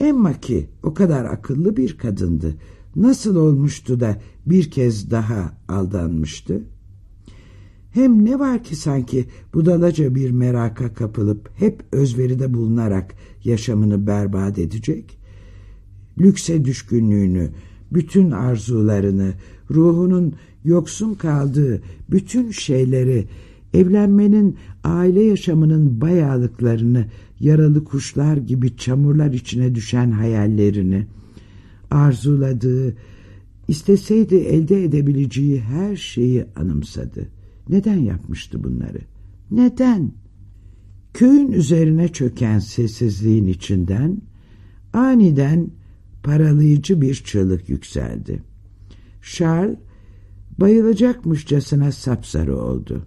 Emma ki o kadar akıllı bir kadındı. Nasıl olmuştu da bir kez daha aldanmıştı? Hem ne var ki sanki budalaca bir meraka kapılıp hep özveride bulunarak yaşamını berbat edecek? Lükse düşkünlüğünü, bütün arzularını, ruhunun yoksun kaldığı bütün şeyleri, evlenmenin, aile yaşamının bayağılıklarını, yaralı kuşlar gibi çamurlar içine düşen hayallerini, arzuladığı, isteseydi elde edebileceği her şeyi anımsadı. Neden yapmıştı bunları? Neden? Köyün üzerine çöken sessizliğin içinden aniden paralayıcı bir çığlık yükseldi. Charles bayılacakmışçasına sapsarı oldu.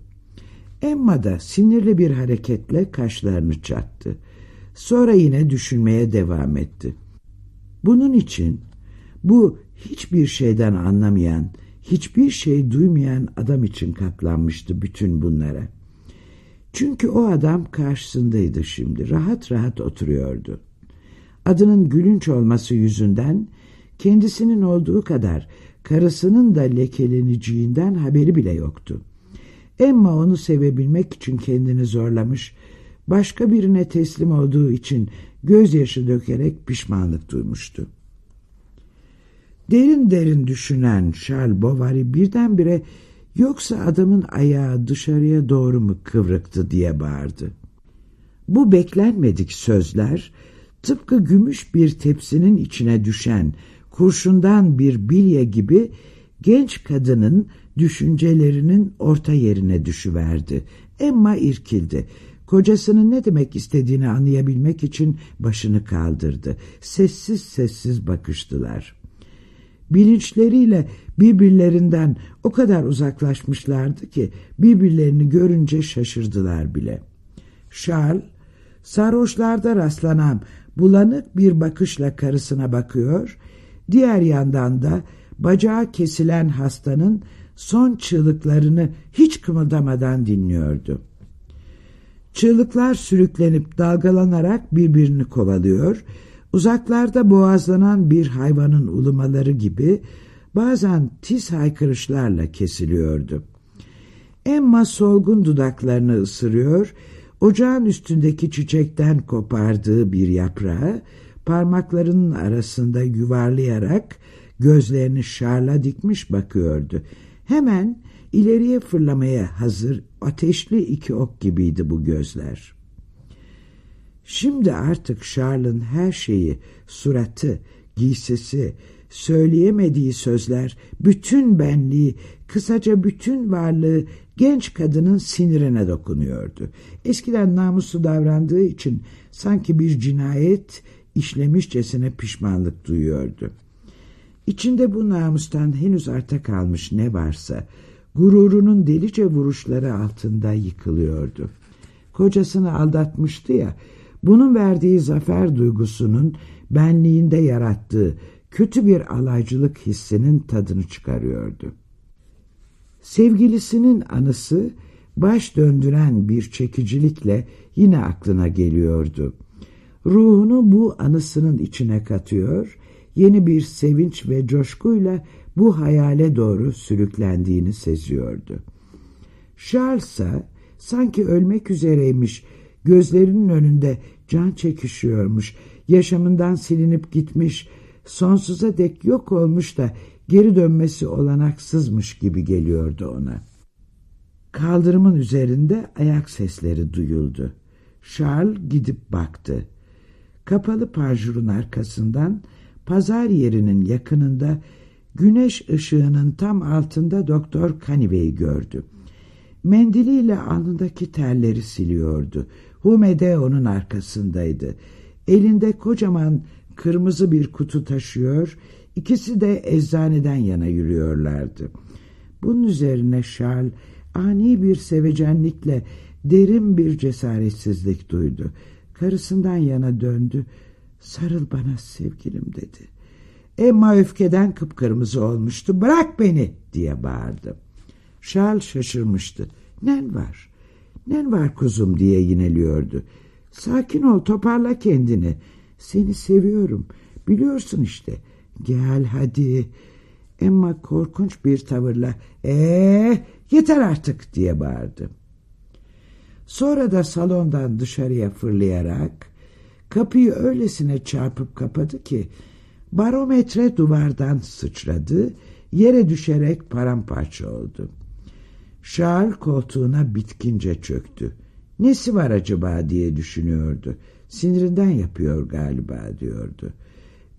Emma da sinirli bir hareketle kaşlarını çattı. Sonra yine düşünmeye devam etti. Bunun için bu hiçbir şeyden anlamayan, hiçbir şey duymayan adam için katlanmıştı bütün bunlara. Çünkü o adam karşısındaydı şimdi, rahat rahat oturuyordu. Adının gülünç olması yüzünden kendisinin olduğu kadar karısının da lekeleneceğinden haberi bile yoktu. Emma onu sevebilmek için kendini zorlamış, başka birine teslim olduğu için gözyaşı dökerek pişmanlık duymuştu. Derin derin düşünen Charles Bovary birdenbire yoksa adamın ayağı dışarıya doğru mu kıvrıktı diye bağırdı. Bu beklenmedik sözler tıpkı gümüş bir tepsinin içine düşen kurşundan bir bilye gibi genç kadının düşüncelerinin orta yerine düşüverdi. Emma irkildi. Kocasının ne demek istediğini anlayabilmek için başını kaldırdı. Sessiz sessiz bakıştılar. Bilinçleriyle birbirlerinden o kadar uzaklaşmışlardı ki birbirlerini görünce şaşırdılar bile. Charles, sarhoşlarda rastlanan bulanık bir bakışla karısına bakıyor, diğer yandan da bacağı kesilen hastanın son çığlıklarını hiç kımıldamadan dinliyordu. Çığlıklar sürüklenip dalgalanarak birbirini kovalıyor, uzaklarda boğazlanan bir hayvanın ulumaları gibi bazen tiz haykırışlarla kesiliyordu. Emma solgun dudaklarını ısırıyor, ocağın üstündeki çiçekten kopardığı bir yaprağı parmaklarının arasında yuvarlayarak gözlerini şarla dikmiş bakıyordu. Hemen ileriye fırlamaya hazır ateşli iki ok gibiydi bu gözler. Şimdi artık Charles'ın her şeyi, suratı, giysisi, söyleyemediği sözler, bütün benliği, kısaca bütün varlığı genç kadının sinirine dokunuyordu. Eskiden namuslu davrandığı için sanki bir cinayet işlemişçesine pişmanlık duyuyordu. İçinde bu namustan henüz arta kalmış ne varsa gururunun delice vuruşları altında yıkılıyordu. Kocasını aldatmıştı ya, bunun verdiği zafer duygusunun benliğinde yarattığı kötü bir alaycılık hissinin tadını çıkarıyordu. Sevgilisinin anısı baş döndüren bir çekicilikle yine aklına geliyordu. Ruhunu bu anısının içine katıyor, yeni bir sevinç ve coşkuyla bu hayale doğru sürüklendiğini seziyordu. Charles sanki ölmek üzereymiş, gözlerinin önünde can çekişiyormuş, yaşamından silinip gitmiş, sonsuza dek yok olmuş da geri dönmesi olanaksızmış gibi geliyordu ona. Kaldırımın üzerinde ayak sesleri duyuldu. Charles gidip baktı. Kapalı parjurun arkasından pazar yerinin yakınında güneş ışığının tam altında Doktor Kanive'yi gördü. Mendiliyle alnındaki terleri siliyordu. Humede onun arkasındaydı. Elinde kocaman kırmızı bir kutu taşıyor, ikisi de eczaneden yana yürüyorlardı. Bunun üzerine Charles ani bir sevecenlikle derin bir cesaretsizlik duydu. Karısından yana döndü. Sarıl bana sevgilim dedi. Emma öfkeden kıpkırmızı olmuştu. Bırak beni diye bağırdı. Charles şaşırmıştı. Nen var? Nen var kuzum diye yineliyordu. Sakin ol toparla kendini. Seni seviyorum. Biliyorsun işte. Gel hadi. Emma korkunç bir tavırla ee yeter artık diye bağırdı. Sonra da salondan dışarıya fırlayarak kapıyı öylesine çarpıp kapadı ki barometre duvardan sıçradı, yere düşerek paramparça oldu. Charles koltuğuna bitkince çöktü. Nesi var acaba diye düşünüyordu. Sinirinden yapıyor galiba diyordu.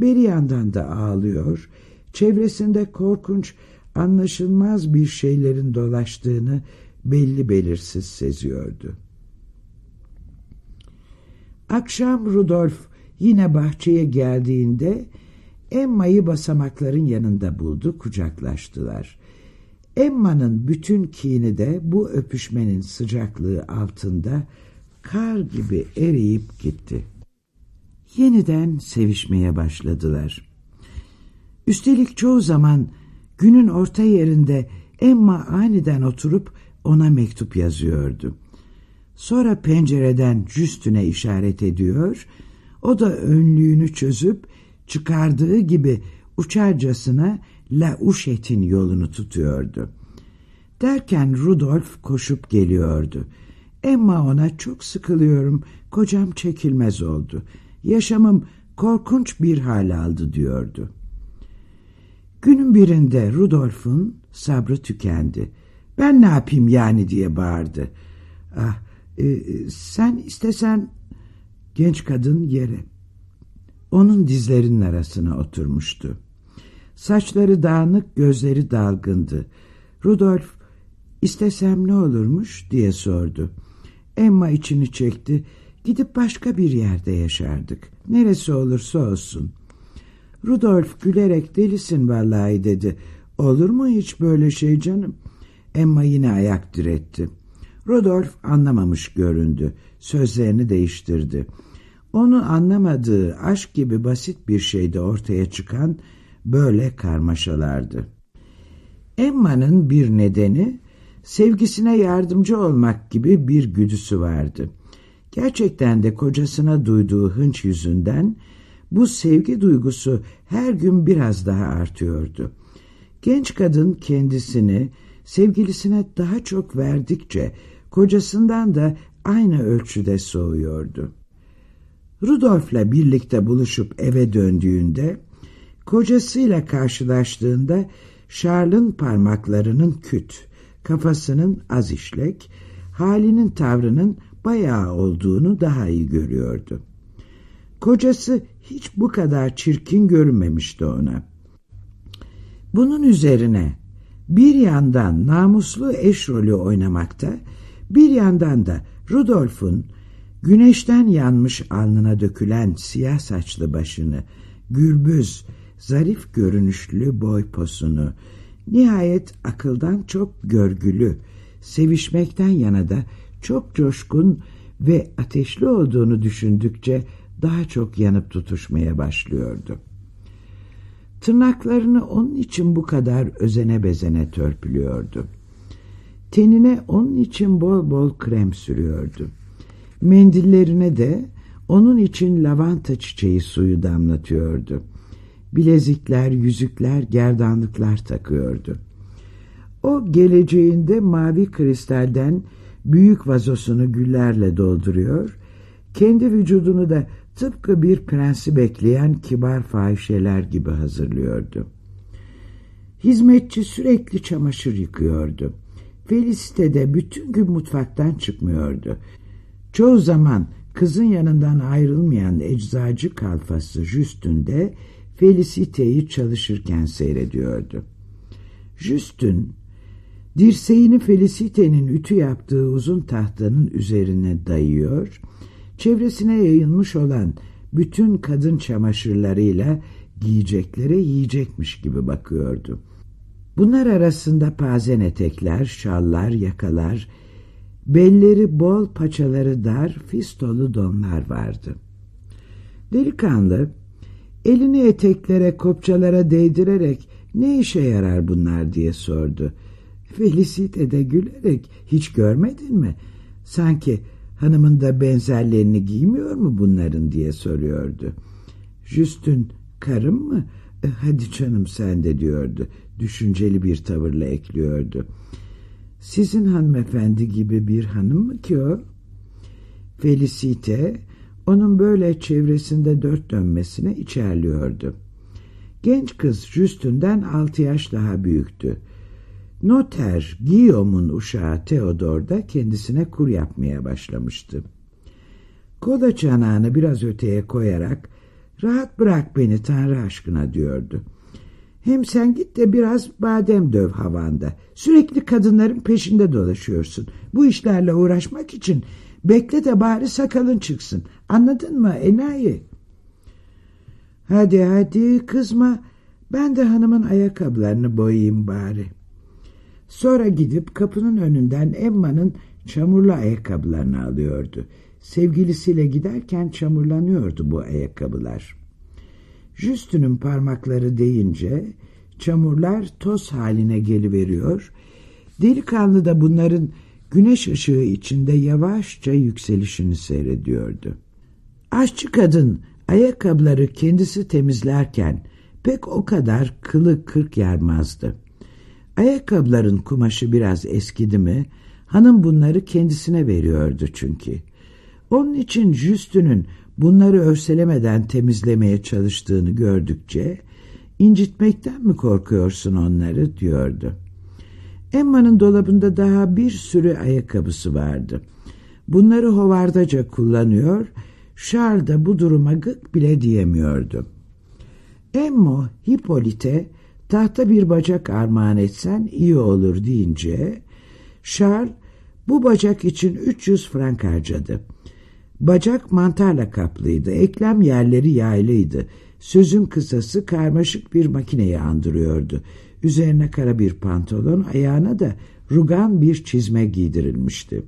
Bir yandan da ağlıyor, çevresinde korkunç, anlaşılmaz bir şeylerin dolaştığını belli belirsiz seziyordu. Akşam Rudolf yine bahçeye geldiğinde Emma'yı basamakların yanında buldu, kucaklaştılar. Emma'nın bütün kini de bu öpüşmenin sıcaklığı altında kar gibi eriyip gitti. Yeniden sevişmeye başladılar. Üstelik çoğu zaman günün orta yerinde Emma aniden oturup ona mektup yazıyordu. Sonra pencereden Justin'e işaret ediyor, o da önlüğünü çözüp çıkardığı gibi uçarcasına La Uşet'in yolunu tutuyordu. Derken Rudolf koşup geliyordu. Emma ona çok sıkılıyorum, kocam çekilmez oldu. Yaşamım korkunç bir hal aldı diyordu. Günün birinde Rudolf'un sabrı tükendi. Ben ne yapayım yani diye bağırdı. Ah, e, sen istesen genç kadın yere. Onun dizlerinin arasına oturmuştu. Saçları dağınık, gözleri dalgındı. Rudolf, istesem ne olurmuş diye sordu. Emma içini çekti. Gidip başka bir yerde yaşardık. Neresi olursa olsun. Rudolf gülerek delisin vallahi dedi. Olur mu hiç böyle şey canım? Emma yine ayak diretti. Rudolf anlamamış göründü. Sözlerini değiştirdi. Onu anlamadığı aşk gibi basit bir şeyde ortaya çıkan böyle karmaşalardı. Emma'nın bir nedeni sevgisine yardımcı olmak gibi bir güdüsü vardı. Gerçekten de kocasına duyduğu hınç yüzünden bu sevgi duygusu her gün biraz daha artıyordu. Genç kadın kendisini sevgilisine daha çok verdikçe kocasından da aynı ölçüde soğuyordu. Rudolf'la birlikte buluşup eve döndüğünde kocasıyla karşılaştığında Charles'ın parmaklarının küt, kafasının az işlek, halinin tavrının bayağı olduğunu daha iyi görüyordu. Kocası hiç bu kadar çirkin görünmemişti ona. Bunun üzerine bir yandan namuslu eş rolü oynamakta, bir yandan da Rudolf'un güneşten yanmış alnına dökülen siyah saçlı başını, gürbüz, zarif görünüşlü boy posunu, nihayet akıldan çok görgülü, sevişmekten yana da çok coşkun ve ateşli olduğunu düşündükçe daha çok yanıp tutuşmaya başlıyordu. Tırnaklarını onun için bu kadar özene bezene törpülüyordu. Tenine onun için bol bol krem sürüyordu. Mendillerine de onun için lavanta çiçeği suyu damlatıyordu. Bilezikler, yüzükler, gerdanlıklar takıyordu. O geleceğinde mavi kristalden büyük vazosunu güllerle dolduruyor, kendi vücudunu da tıpkı bir prensi bekleyen kibar fahişeler gibi hazırlıyordu. Hizmetçi sürekli çamaşır yıkıyordu. Felicite de bütün gün mutfaktan çıkmıyordu. Çoğu zaman kızın yanından ayrılmayan eczacı kalfası Justün de Felicite'yi çalışırken seyrediyordu. Justün, dirseğini Felicite'nin ütü yaptığı uzun tahtanın üzerine dayıyor çevresine yayılmış olan bütün kadın çamaşırlarıyla giyeceklere yiyecekmiş gibi bakıyordu. Bunlar arasında pazen etekler, şallar, yakalar, belleri bol, paçaları dar, fistolu donlar vardı. Delikanlı, elini eteklere, kopçalara değdirerek ne işe yarar bunlar diye sordu. Felicite de gülerek hiç görmedin mi? Sanki hanımın da benzerlerini giymiyor mu bunların diye soruyordu. Justün karım mı? E, hadi canım sen de diyordu. Düşünceli bir tavırla ekliyordu. Sizin hanımefendi gibi bir hanım mı ki o? Felicite onun böyle çevresinde dört dönmesine içerliyordu. Genç kız Justün'den altı yaş daha büyüktü. Noter Guillaume'un uşağı Theodor da kendisine kur yapmaya başlamıştı. Kola çanağını biraz öteye koyarak rahat bırak beni Tanrı aşkına diyordu. Hem sen git de biraz badem döv havanda. Sürekli kadınların peşinde dolaşıyorsun. Bu işlerle uğraşmak için bekle de bari sakalın çıksın. Anladın mı enayi? Hadi hadi kızma. Ben de hanımın ayakkabılarını boyayayım bari. Sonra gidip kapının önünden Emma'nın çamurlu ayakkabılarını alıyordu. Sevgilisiyle giderken çamurlanıyordu bu ayakkabılar. Justün'ün parmakları deyince çamurlar toz haline geliveriyor. Delikanlı da bunların güneş ışığı içinde yavaşça yükselişini seyrediyordu. Aşçı kadın ayakkabıları kendisi temizlerken pek o kadar kılı kırk yarmazdı. Ayakkabıların kumaşı biraz eskidi mi hanım bunları kendisine veriyordu çünkü. Onun için Justün'ün bunları örselemeden temizlemeye çalıştığını gördükçe incitmekten mi korkuyorsun onları diyordu. Emma'nın dolabında daha bir sürü ayakkabısı vardı. Bunları hovardaca kullanıyor, Charles da bu duruma gık bile diyemiyordu. Emmo, Hippolyte tahta bir bacak armağan etsen iyi olur deyince Charles bu bacak için 300 frank harcadı. Bacak mantarla kaplıydı, eklem yerleri yaylıydı. Sözün kısası karmaşık bir makineyi andırıyordu. Üzerine kara bir pantolon, ayağına da rugan bir çizme giydirilmişti.